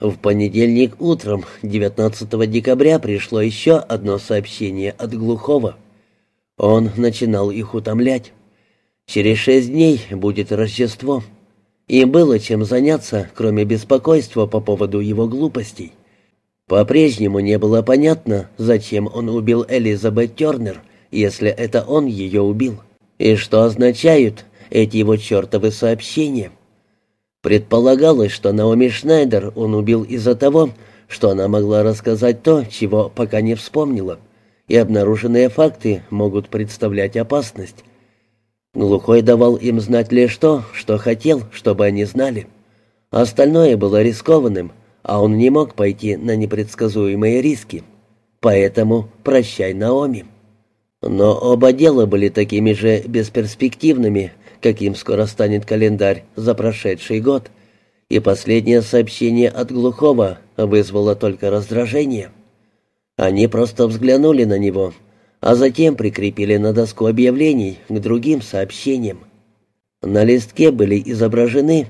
В понедельник утром, 19 декабря, пришло еще одно сообщение от Глухого. Он начинал их утомлять. Через шесть дней будет Рождество. Им было чем заняться, кроме беспокойства по поводу его глупостей. По-прежнему не было понятно, зачем он убил Элизабет Тернер, если это он ее убил, и что означают эти его чертовы сообщения. Предполагалось, что Наоми Шнайдер он убил из-за того, что она могла рассказать то, чего пока не вспомнила, и обнаруженные факты могут представлять опасность. Глухой давал им знать лишь то, что хотел, чтобы они знали. Остальное было рискованным, а он не мог пойти на непредсказуемые риски. Поэтому прощай, Наоми. Но оба дела были такими же бесперспективными, каким скоро станет календарь за прошедший год, и последнее сообщение от Глухого вызвало только раздражение. Они просто взглянули на него, а затем прикрепили на доску объявлений к другим сообщениям. На листке были изображены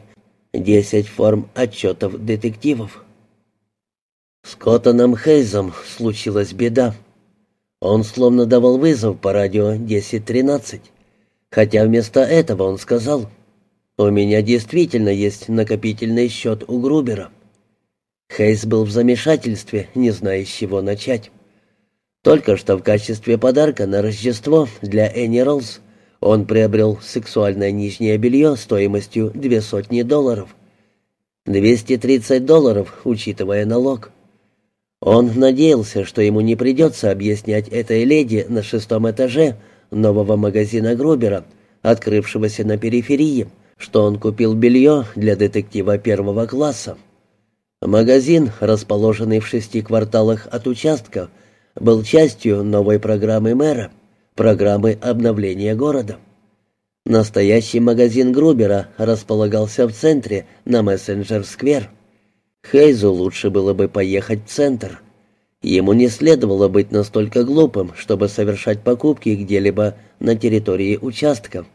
Десять форм отчетов детективов. С Коттоном Хейзом случилась беда. Он словно давал вызов по радио 10-13, хотя вместо этого он сказал, «У меня действительно есть накопительный счет у Грубера». Хейз был в замешательстве, не зная, с чего начать. Только что в качестве подарка на Рождество для Энни Роллс он приобрел сексуальное нижнее белье стоимостью две сотни долларов. 230 долларов, учитывая налог. Он надеялся, что ему не придется объяснять этой леди на шестом этаже нового магазина Грубера, открывшегося на периферии, что он купил белье для детектива первого класса. Магазин, расположенный в шести кварталах от участка, был частью новой программы мэра — программы обновления города. Настоящий магазин Грубера располагался в центре, на Мессенджер-сквер. Хейзу лучше было бы поехать в центр. Ему не следовало быть настолько глупым, чтобы совершать покупки где-либо на территории участков,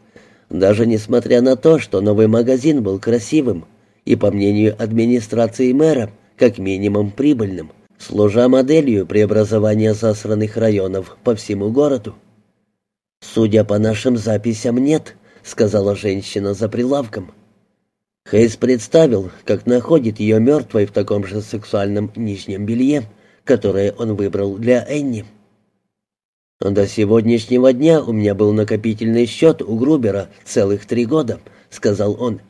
даже несмотря на то, что новый магазин был красивым и, по мнению администрации мэра, как минимум прибыльным, служа моделью преобразования засранных районов по всему городу. «Судя по нашим записям, нет», — сказала женщина за прилавком. Хейс представил, как находит ее мертвой в таком же сексуальном нижнем белье, которое он выбрал для Энни. «До сегодняшнего дня у меня был накопительный счет у Грубера целых три года», — сказал он.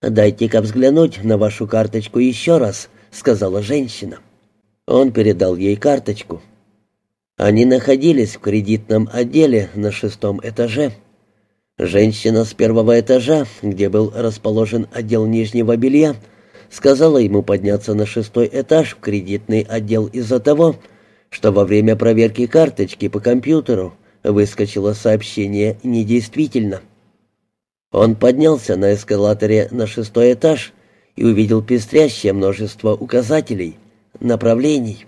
«Дайте-ка взглянуть на вашу карточку еще раз», — сказала женщина. Он передал ей карточку. Они находились в кредитном отделе на шестом этаже. Женщина с первого этажа, где был расположен отдел нижнего белья, сказала ему подняться на шестой этаж в кредитный отдел из-за того, что во время проверки карточки по компьютеру выскочило сообщение «недействительно». Он поднялся на эскалаторе на шестой этаж и увидел пестрящее множество указателей, направлений.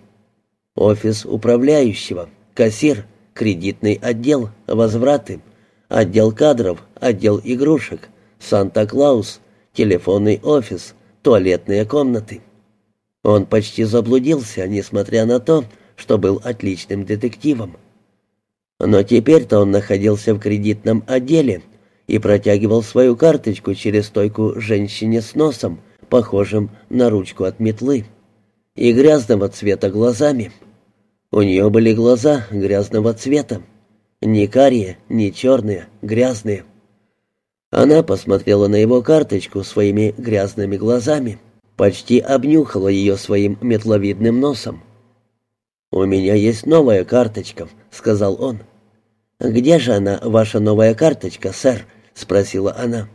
Офис управляющего, кассир, кредитный отдел, возвраты, отдел кадров, отдел игрушек, Санта-Клаус, телефонный офис, туалетные комнаты. Он почти заблудился, несмотря на то, что был отличным детективом. Но теперь-то он находился в кредитном отделе и протягивал свою карточку через стойку женщине с носом, похожим на ручку от метлы, и грязного цвета глазами. У нее были глаза грязного цвета. Не карие, не черные, грязные. Она посмотрела на его карточку своими грязными глазами, почти обнюхала ее своим метловидным носом. «У меня есть новая карточка», — сказал он. «Где же она, ваша новая карточка, сэр?» — спросила она.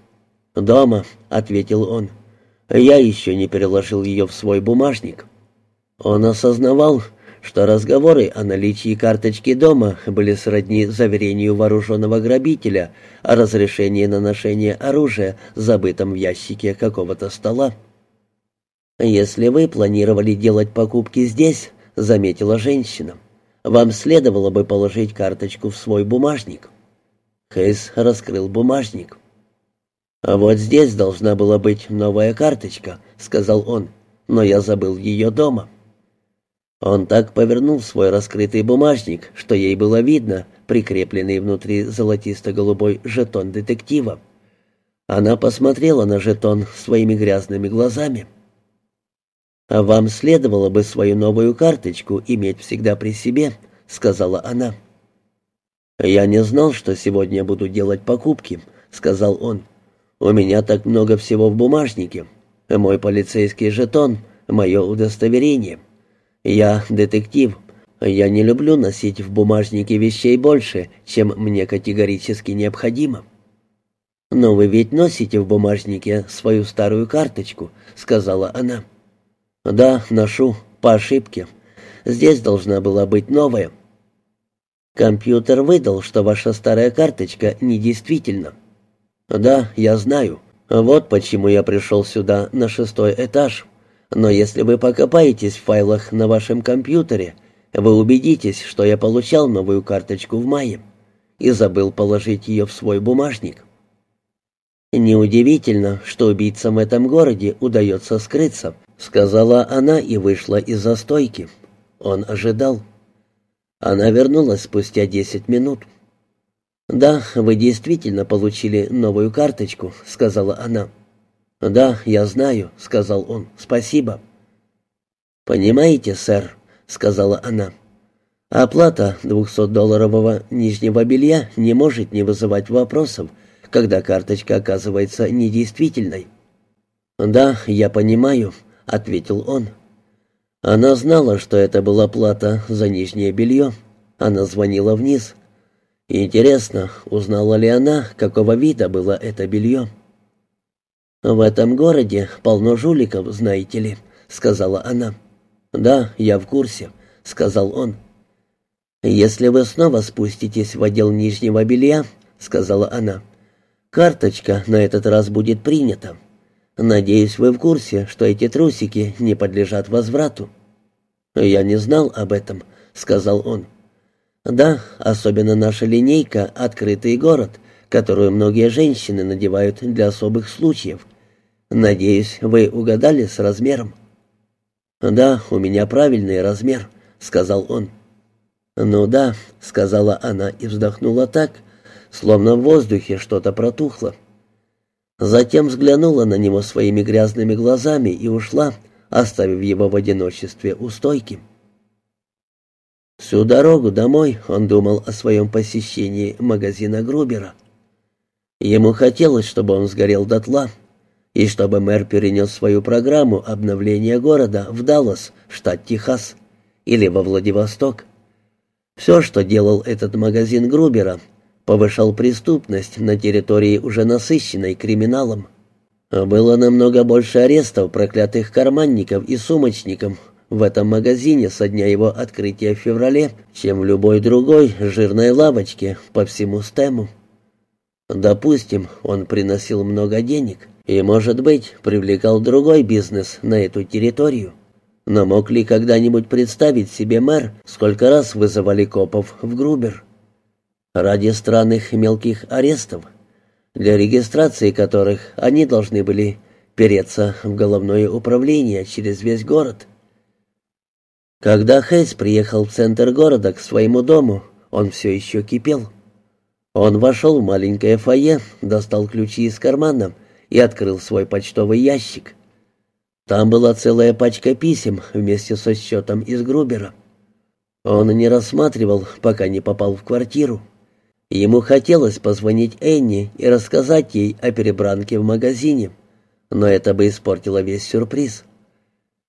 «Дома», — ответил он. «Я еще не переложил ее в свой бумажник». Он осознавал, что разговоры о наличии карточки дома были сродни заверению вооруженного грабителя о разрешении на ношение оружия, забытом в ящике какого-то стола. «Если вы планировали делать покупки здесь», — заметила женщина, — «вам следовало бы положить карточку в свой бумажник». Хейс раскрыл бумажник. «А вот здесь должна была быть новая карточка», — сказал он. но я забыл ее дома». Он так повернул свой раскрытый бумажник, что ей было видно прикрепленный внутри золотисто-голубой жетон детектива. Она посмотрела на жетон своими грязными глазами. «А вам следовало бы свою новую карточку иметь всегда при себе», — сказала она. «Я не знал, что сегодня буду делать покупки», — сказал он. «У меня так много всего в бумажнике. Мой полицейский жетон, мое удостоверение». «Я детектив. Я не люблю носить в бумажнике вещей больше, чем мне категорически необходимо». «Но вы ведь носите в бумажнике свою старую карточку», — сказала она. «Да, ношу, по ошибке. Здесь должна была быть новая». «Компьютер выдал, что ваша старая карточка недействительна». «Да, я знаю. Вот почему я пришел сюда на шестой этаж». Но если вы покопаетесь в файлах на вашем компьютере, вы убедитесь, что я получал новую карточку в мае и забыл положить ее в свой бумажник. «Неудивительно, что убийцам в этом городе удается скрыться», — сказала она и вышла из застойки. Он ожидал. Она вернулась спустя десять минут. «Да, вы действительно получили новую карточку», — сказала она. «Да, я знаю», — сказал он. «Спасибо». «Понимаете, сэр», — сказала она, — «оплата двухсотдолларового нижнего белья не может не вызывать вопросов, когда карточка оказывается недействительной». «Да, я понимаю», — ответил он. Она знала, что это была плата за нижнее белье. Она звонила вниз. Интересно, узнала ли она, какого вида было это белье? «В этом городе полно жуликов, знаете ли», — сказала она. «Да, я в курсе», — сказал он. «Если вы снова спуститесь в отдел нижнего белья», — сказала она, — «карточка на этот раз будет принята. Надеюсь, вы в курсе, что эти трусики не подлежат возврату». «Я не знал об этом», — сказал он. «Да, особенно наша линейка «Открытый город», которую многие женщины надевают для особых случаев. Надеюсь, вы угадали с размером. Да, у меня правильный размер, сказал он. Ну да, сказала она и вздохнула так, словно в воздухе что-то протухло. Затем взглянула на него своими грязными глазами и ушла, оставив его в одиночестве у стойки. Всю дорогу домой он думал о своем посещении магазина Грубера. Ему хотелось, чтобы он сгорел дотла, и чтобы мэр перенес свою программу обновления города в Даллас, штат Техас, или во Владивосток. Все, что делал этот магазин Грубера, повышал преступность на территории, уже насыщенной криминалом. Было намного больше арестов проклятых карманников и сумочников в этом магазине со дня его открытия в феврале, чем в любой другой жирной лавочке по всему стему. Допустим, он приносил много денег, и, может быть, привлекал другой бизнес на эту территорию. Но мог ли когда-нибудь представить себе мэр, сколько раз вызывали копов в Грубер? Ради странных мелких арестов, для регистрации которых они должны были переться в головное управление через весь город. Когда Хейс приехал в центр города к своему дому, он все еще кипел. Он вошел в маленькое фойе, достал ключи из кармана и открыл свой почтовый ящик. Там была целая пачка писем вместе со счетом из Грубера. Он не рассматривал, пока не попал в квартиру. Ему хотелось позвонить Энни и рассказать ей о перебранке в магазине, но это бы испортило весь сюрприз.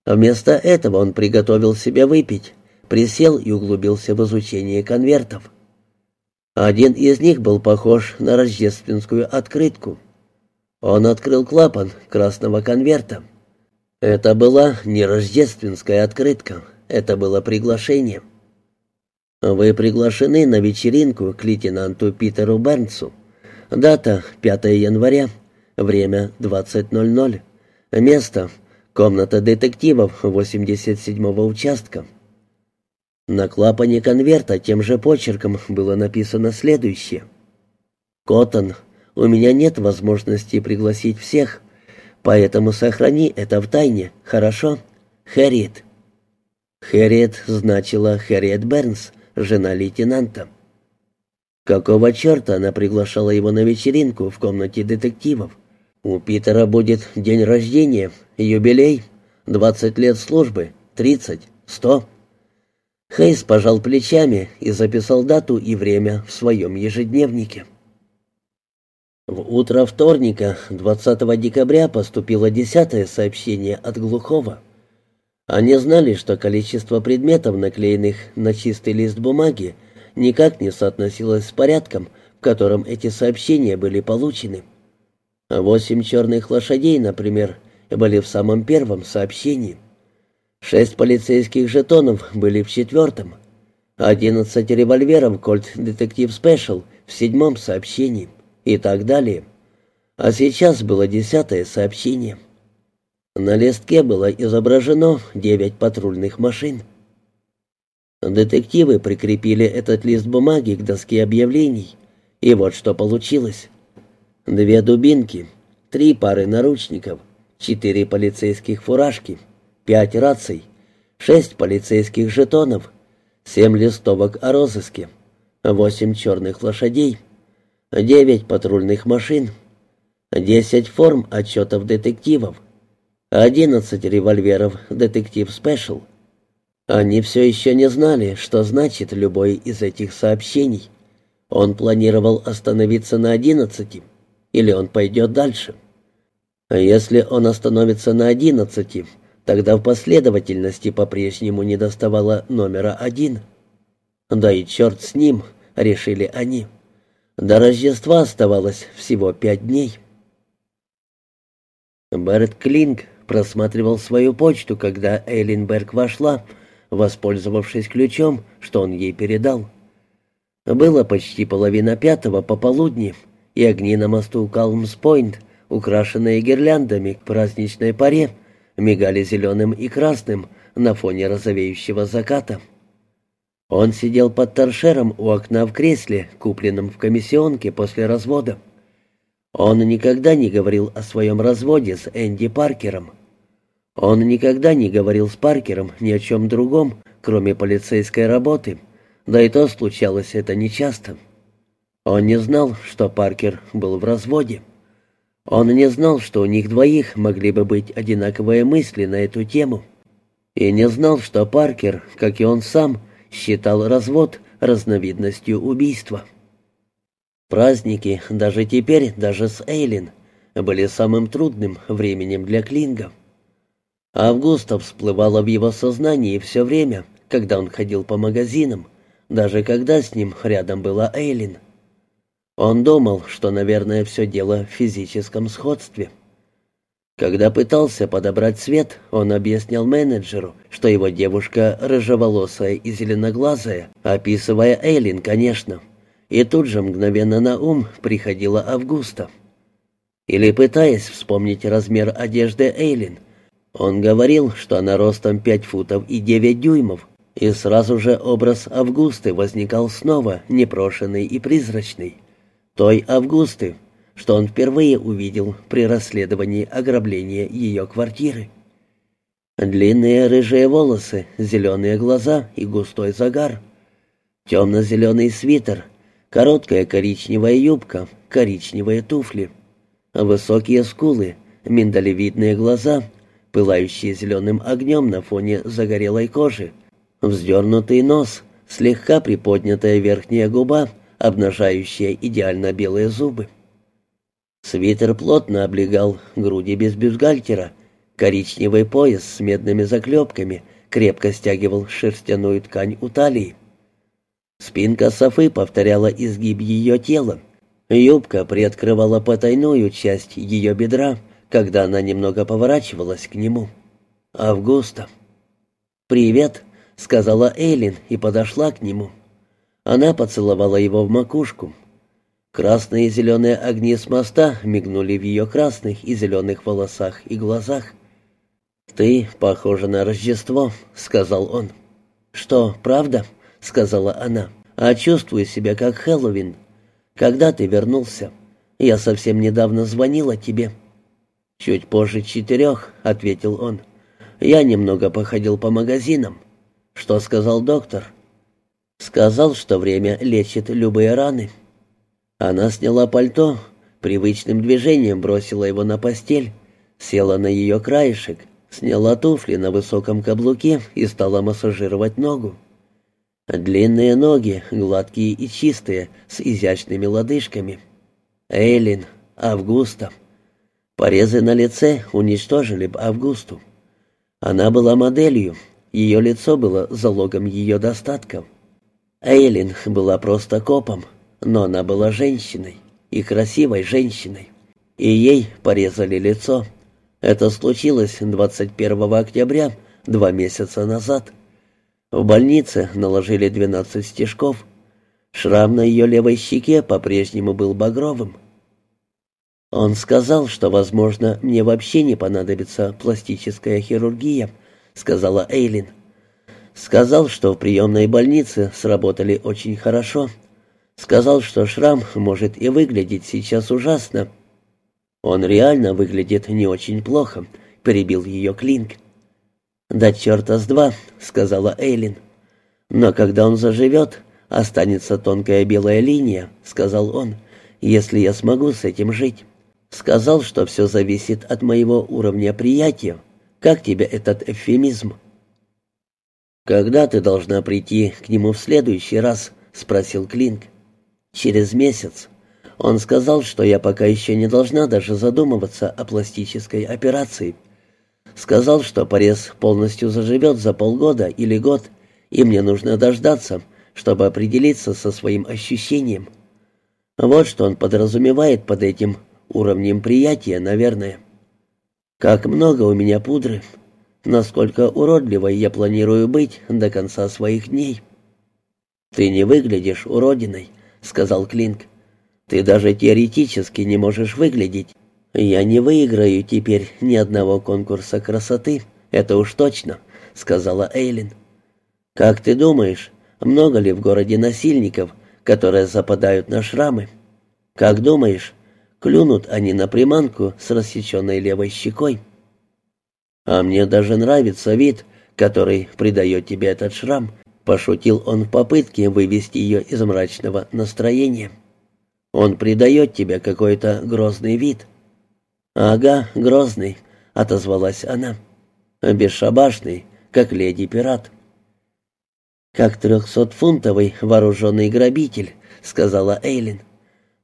Вместо этого он приготовил себе выпить, присел и углубился в изучение конвертов. Один из них был похож на рождественскую открытку — он открыл клапан красного конверта. Это была не рождественская открытка, это было приглашение. Вы приглашены на вечеринку к лейтенанту Питеру Бернсу. Дата 5 января, время 20.00. Место комната детективов 87-го участка. На клапане конверта тем же почерком было написано следующее. «Коттон, у меня нет возможности пригласить всех, Поэтому сохрани это в тайне, хорошо? Хэрриет». Хэрриет значила Хэрриет Бернс, жена лейтенанта. Какого черта она приглашала его на вечеринку в комнате детективов? У Питера будет день рождения, юбилей, двадцать лет службы, тридцать, сто. Хейс пожал плечами и записал дату и время в своем ежедневнике. В утро вторника, 20 декабря, поступило десятое сообщение от Глухого. Они знали, что количество предметов, наклеенных на чистый лист бумаги, никак не соотносилось с порядком, в котором эти сообщения были получены. Восемь черных лошадей, например, были в самом первом сообщении. Шесть полицейских жетонов были в четвертом. Одиннадцать револьверов «Кольт Детектив Спешл» в седьмом сообщении и так далее. А сейчас было десятое сообщение. На листке было изображено девять патрульных машин. Детективы прикрепили этот лист бумаги к доске объявлений. И вот что получилось. Две дубинки, три пары наручников, четыре полицейских фуражки, пять раций, шесть полицейских жетонов, семь листовок о розыске, восемь черных лошадей, девять патрульных машин, десять форм отчетов детективов, одиннадцать револьверов «Детектив Спешл», они все еще не знали, что значит любой из этих сообщений. Он планировал остановиться на одиннадцати, или он пойдет дальше. А если он остановится на одиннадцати, тогда в последовательности по-прежнему не доставало номера один. Да и черт с ним, решили они. До Рождества оставалось всего пять дней. Берт Клинг просматривал свою почту, когда Эйлинберг вошла, воспользовавшись ключом, что он ей передал. Было почти половина пятого пополудни, и огни на мосту Калмс-Пойнт, украшенные гирляндами к праздничной паре, мигали зеленым и красным на фоне розовеющего заката. Он сидел под торшером у окна в кресле, купленном в комиссионке после развода. Он никогда не говорил о своем разводе с Энди Паркером. Он никогда не говорил с Паркером ни о чем другом, кроме полицейской работы, да и то случалось это нечасто. Он не знал, что Паркер был в разводе. Он не знал, что у них двоих могли бы быть одинаковые мысли на эту тему. И не знал, что Паркер, как и он сам, считал развод разновидностью убийства. Праздники, даже теперь, даже с Эйлин, были самым трудным временем для Клинга. Августа всплывала в его сознании все время, когда он ходил по магазинам, даже когда с ним рядом была Эйлин. Он думал, что, наверное, все дело в физическом сходстве. Когда пытался подобрать цвет, он объяснял менеджеру, что его девушка рыжеволосая и зеленоглазая, описывая Эйлин, конечно. И тут же мгновенно на ум приходила Августа. Или пытаясь вспомнить размер одежды Эйлин – он говорил, что она ростом пять футов и девять дюймов, и сразу же образ Августы возникал снова, непрошенный и призрачный. Той Августы, что он впервые увидел при расследовании ограбления ее квартиры. Длинные рыжие волосы, зеленые глаза и густой загар. Темно-зеленый свитер, короткая коричневая юбка, коричневые туфли. Высокие скулы, миндалевидные глаза — пылающие зеленым огнем на фоне загорелой кожи, вздернутый нос, слегка приподнятая верхняя губа, обнажающая идеально белые зубы. Свитер плотно облегал груди без бюстгальтера, коричневый пояс с медными заклепками крепко стягивал шерстяную ткань у талии. Спинка Софы повторяла изгиб ее тела. Юбка приоткрывала потайную часть ее бедра, когда она немного поворачивалась к нему. «Августа». «Привет», — сказала Эйлин и подошла к нему. Она поцеловала его в макушку. Красные и зеленые огни с моста мигнули в ее красных и зеленых волосах и глазах. «Ты похожа на Рождество», — сказал он. «Что, правда?» — сказала она. «А чувствую себя как Хэллоуин. Когда ты вернулся? Я совсем недавно звонила тебе». «Чуть позже четырех», — ответил он. «Я немного походил по магазинам». «Что сказал доктор?» «Сказал, что время лечит любые раны». Она сняла пальто, привычным движением бросила его на постель, села на ее краешек, сняла туфли на высоком каблуке и стала массажировать ногу. Длинные ноги, гладкие и чистые, с изящными лодыжками. Эйлин, Августа. Порезы на лице уничтожили бы Августу. Она была моделью, ее лицо было залогом ее достатков. Эйлин была просто копом, но она была женщиной, и красивой женщиной. И ей порезали лицо. Это случилось 21 октября, два месяца назад. В больнице наложили 12 стежков. Шрам на ее левой щеке по-прежнему был багровым. Он сказал, что, возможно, мне вообще не понадобится пластическая хирургия, сказала Эйлин. Сказал, что в приемной больнице сработали очень хорошо. Сказал, что шрам может и выглядеть сейчас ужасно. Он реально выглядит не очень плохо, перебил ее Клинк. «Да черта с два», — сказала Эйлин. «Но когда он заживет, останется тонкая белая линия», — сказал он, — «если я смогу с этим жить». Сказал, что все зависит от моего уровня приятия. Как тебе этот эвфемизм?» «Когда ты должна прийти к нему в следующий раз?» — спросил Клинк. «Через месяц. Он сказал, что я пока еще не должна даже задумываться о пластической операции. Сказал, что порез полностью заживет за полгода или год, и мне нужно дождаться, чтобы определиться со своим ощущением. Вот что он подразумевает под этим уровнем приятия, наверное. Как много у меня пудры, насколько уродливой я планирую быть до конца своих дней. «Ты не выглядишь уродиной», — сказал Клинк. «Ты даже теоретически не можешь выглядеть. Я не выиграю теперь ни одного конкурса красоты, это уж точно», — сказала Эйлин. «Как ты думаешь, много ли в городе насильников, которые западают на шрамы? Как думаешь, Клюнут они на приманку с рассеченной левой щекой. «А мне даже нравится вид, который придает тебе этот шрам», — пошутил он в попытке вывести ее из мрачного настроения. «Он придает тебе какой-то грозный вид». «Ага, грозный», — отозвалась она. «Бесшабашный, как леди-пират». «Как трехсотфунтовый вооруженный грабитель», — сказала Эйлин.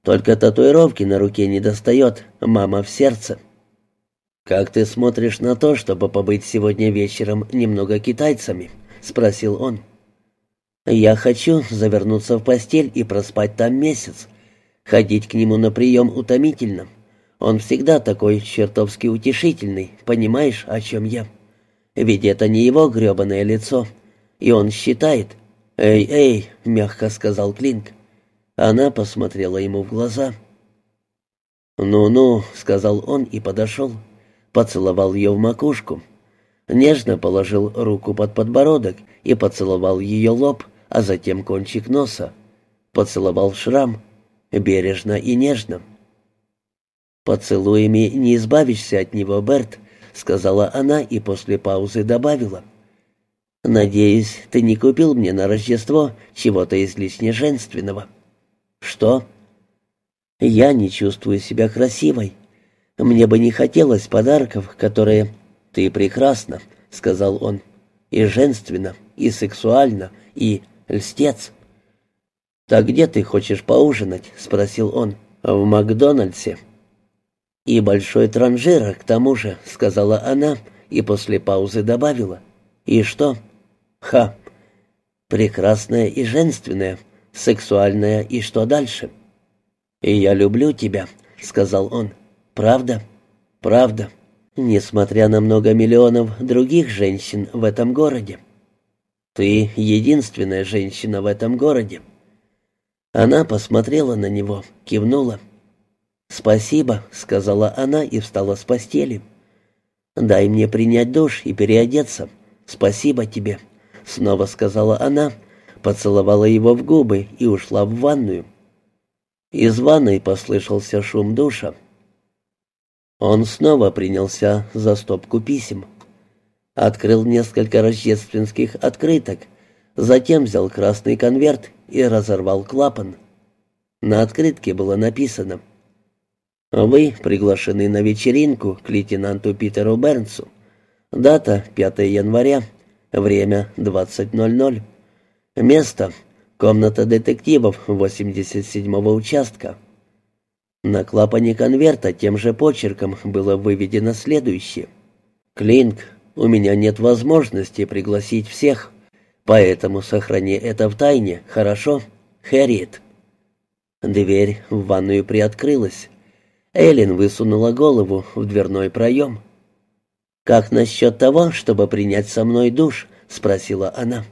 Только татуировки на руке не достает, мама в сердце. «Как ты смотришь на то, чтобы побыть сегодня вечером немного китайцами?» — спросил он. «Я хочу завернуться в постель и проспать там месяц. Ходить к нему на прием утомительно. Он всегда такой чертовски утешительный, понимаешь, о чем я? Ведь это не его гребаное лицо. И он считает...» «Эй, эй!» — мягко сказал Клинк. Она посмотрела ему в глаза. «Ну-ну», — сказал он и подошел. Поцеловал ее в макушку. Нежно положил руку под подбородок и поцеловал ее лоб, а затем кончик носа. Поцеловал шрам, бережно и нежно. «Поцелуями не избавишься от него, Берт», — сказала она и после паузы добавила. «Надеюсь, ты не купил мне на Рождество чего-то излишне женственного». «Что?» «Я не чувствую себя красивой. Мне бы не хотелось подарков, которые...» «Ты прекрасна», — сказал он. «И женственно, и сексуально, и льстец». «Так где ты хочешь поужинать?» — спросил он. «В Макдональдсе». «И большой транжира, к тому же», — сказала она, и после паузы добавила. «И что?» «Ха! Прекрасная и женственная, сексуальная и что дальше?» «И я люблю тебя», — сказал он. «Правда? Правда. Несмотря на много миллионов других женщин в этом городе. Ты единственная женщина в этом городе». Она посмотрела на него, кивнула. «Спасибо», — сказала она и встала с постели. «Дай мне принять душ и переодеться. Спасибо тебе», — снова сказала она, — поцеловала его в губы и ушла в ванную. Из ванной послышался шум душа. Он снова принялся за стопку писем. Открыл несколько рождественских открыток, затем взял красный конверт и разорвал клапан. На открытке было написано «Вы приглашены на вечеринку к лейтенанту Питеру Бернсу. Дата 5 января, время 20.00. Место — комната детективов 87-го участка». На клапане конверта тем же почерком было выведено следующее. «Клинк, у меня нет возможности пригласить всех, поэтому сохрани это в тайне, хорошо? Хэрриет». Дверь в ванную приоткрылась. Эллен высунула голову в дверной проем. «Как насчет того, чтобы принять со мной душ?» — спросила она.